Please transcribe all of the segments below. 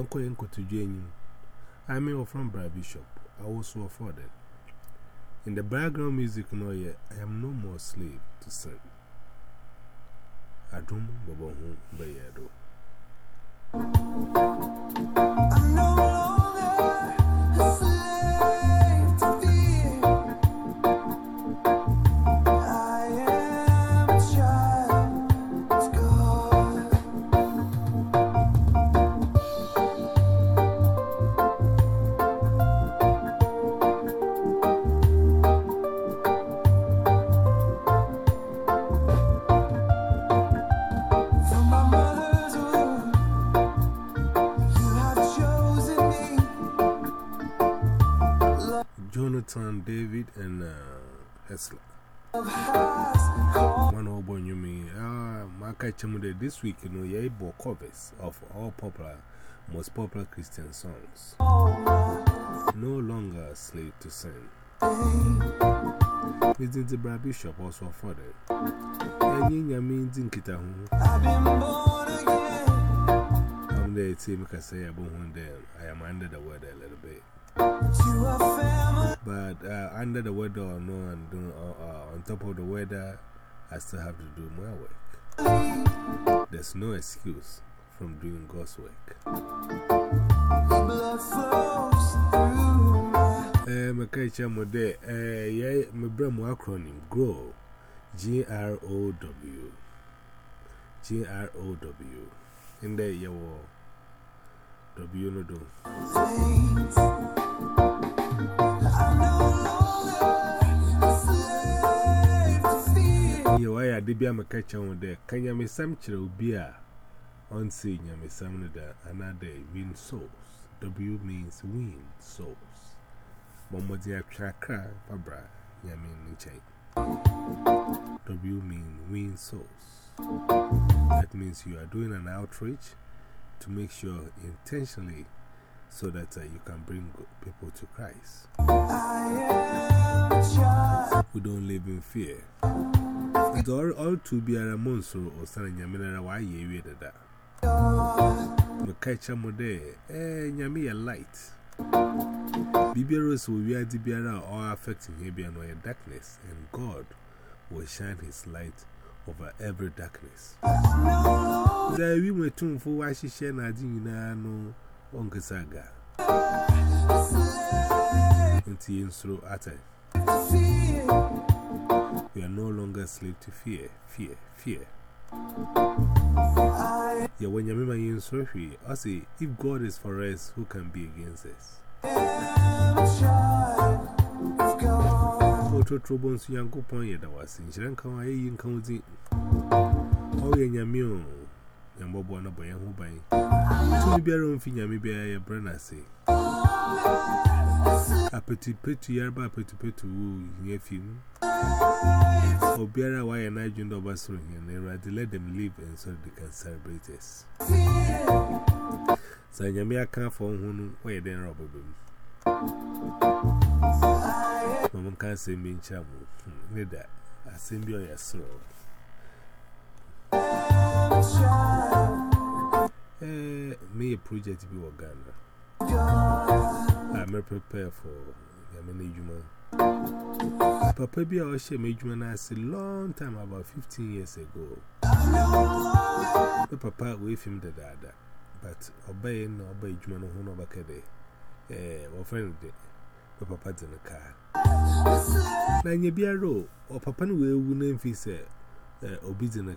Yanko Yanko to Jenny. I mean, from Brad Bishop, I was so afforded. In the background music, no, yet, I am no more slave to sin. I don't know, but I don't know. Hessler. One old boy, you mean, ah, my catch him this week, you know, yeah, bought covers of all popular, most popular Christian songs. No longer a slave to sin. Isn't the Brad Bishop also that. And you mean, didn't get a I'm there, I am under the weather a little bit. But uh, under the weather or no, and doing, on top of the weather, I still have to do my work. There's no excuse from doing God's work. Eh, my catcher, my day, eh, yeah, my brain, acronym, GROW. G R O W. G R O W. In there, you will. Rabbi do. Why are they be a catch on there? Can you miss some chill beer? On seeing you miss some other another win souls. W means win souls. Momodia Chakra, Fabra, Yamin Nichai. W means wind souls. That means you are doing an outreach. to make sure intentionally so that uh, you can bring people to Christ. We don't live in fear. It's all, to be a monso or son in Yaminara, why you read that. The a mode, eh, Yami a light. Biberos will be a Dibiara or affecting Hebia or darkness, and God will shine his light over every darkness. There we are no longer slave to fear, fear, fear. Yeah, when you remember in Sophie, I say, if God is for us, who can be against us? Otro trouble, so young coupon, yet I was in Shankan, I ain't counting. Oh, yeah, yeah, and Bob one by who by to be a room finger, maybe I a brand I say. A petty petty yarba petty petty woo in a film. Or bear a wire and I joined over soon and they let them live and so they can celebrate us. So I'm here can't for whom way then rob them. Mamma can't send me in trouble. Neither I send you a sorrow. Uh, me a project be or Ghana. I'm prepare for Yamene Juma. Papa be our shame, Juma, I said long time about 15 years ago. The papa with him the dada, but obeying obey Juma no one over Kade, eh, or friend of the papa in the car. Nanya be a row, or papa will win if he said, Obiz in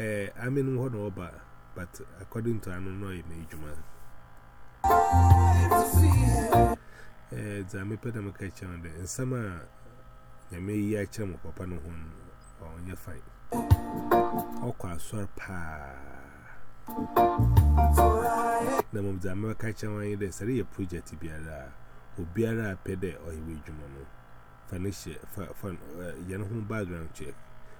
Eh, I mean, one over. but according to Anono, it may juma. It's eh, a meped a catcher on the summer. You may hear Cham of Papa no one on your fight. Okwa Swarpa. The mom, the American catcher on the Saria project, Biara, who Biara Pede or he will juma. Furnish, fun, eh, young background check.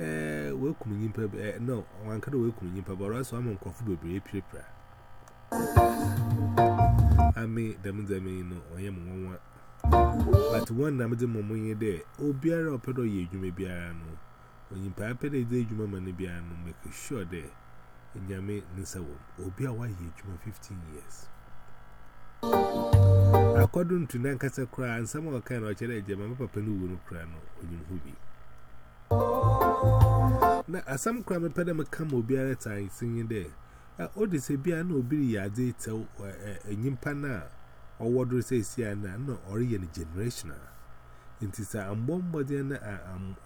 Eh, welcome in paper. Eh, no, one can welcome in paper, or else I'm on coffee baby paper. I mean, them, them, you know, I am But one number the moment you're there, oh, be a pedo, biara no. no, make sure wa 15 years. According to Nankasa cry, and some kind of papa knew na asam kra me pede me kama obi ara tan sinye de o de se bia na obi ya de tew enyimpa na owo do se si na na ori ye generational nti sa ambom body na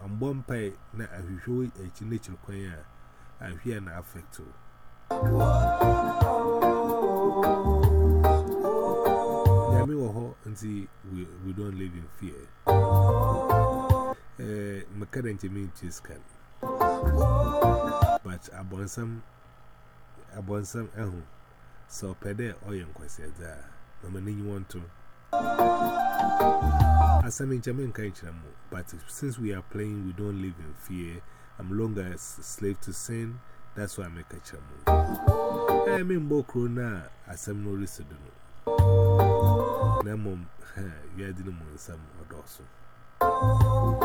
ambom pai na ahwehwe echi na chi kwan ya ahwe na affect o Nyame wo ho nti we, we don't live in fear Eh, my But I eh, so pede oil No money you want to. As I'm in Jamaica, but since we are playing, we don't live in fear. I'm longer a slave to sin. That's why I make a chamu. I eh, mean, Bokro na, as I'm no resident. Namum, you are the moon, eh, some or dorsal.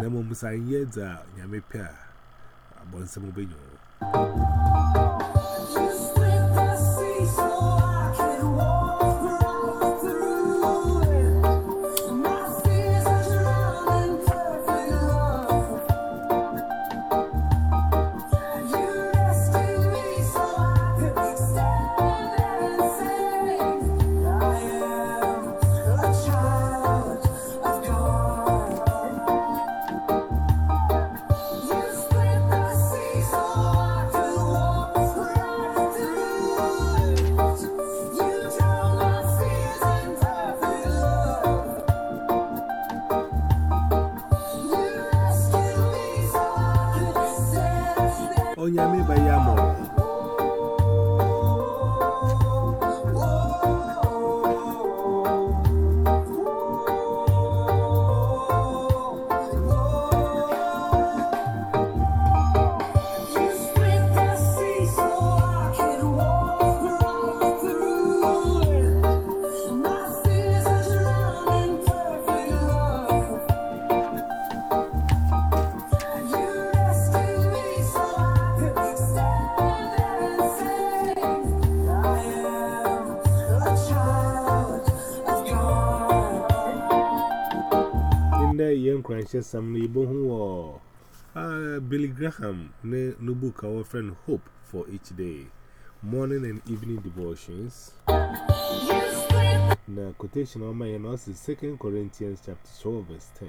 nemomsa ihe da nyamepe a agbọọ nse mobe nyụrụ nkyɛ some no who, wɔ uh, Billy Graham ne no book our friend Hope for each day morning and evening devotions na quotation on my notes is 2 Corinthians chapter 12 verse 10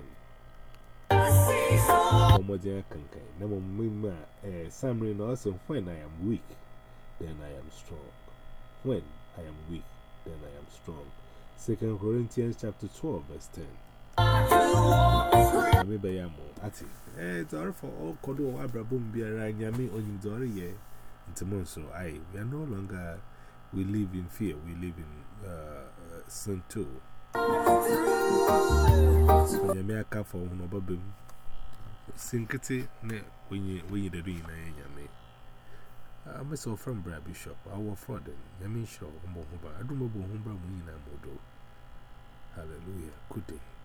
na eh summary na also when I am weak then I am strong when I am weak then I am strong 2 Corinthians chapter 12 verse 10 me by mu Ati, e it's all for all Kodo Abrabum Biara Yami Onidori. I, we are no longer, we live in fear, we live in uh, uh, sin too. Aka for Unobabim. Sinkity, ne, when you the doing, I am. I'm so Brad Bishop, our I Hallelujah, good